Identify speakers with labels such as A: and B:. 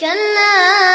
A: كلا.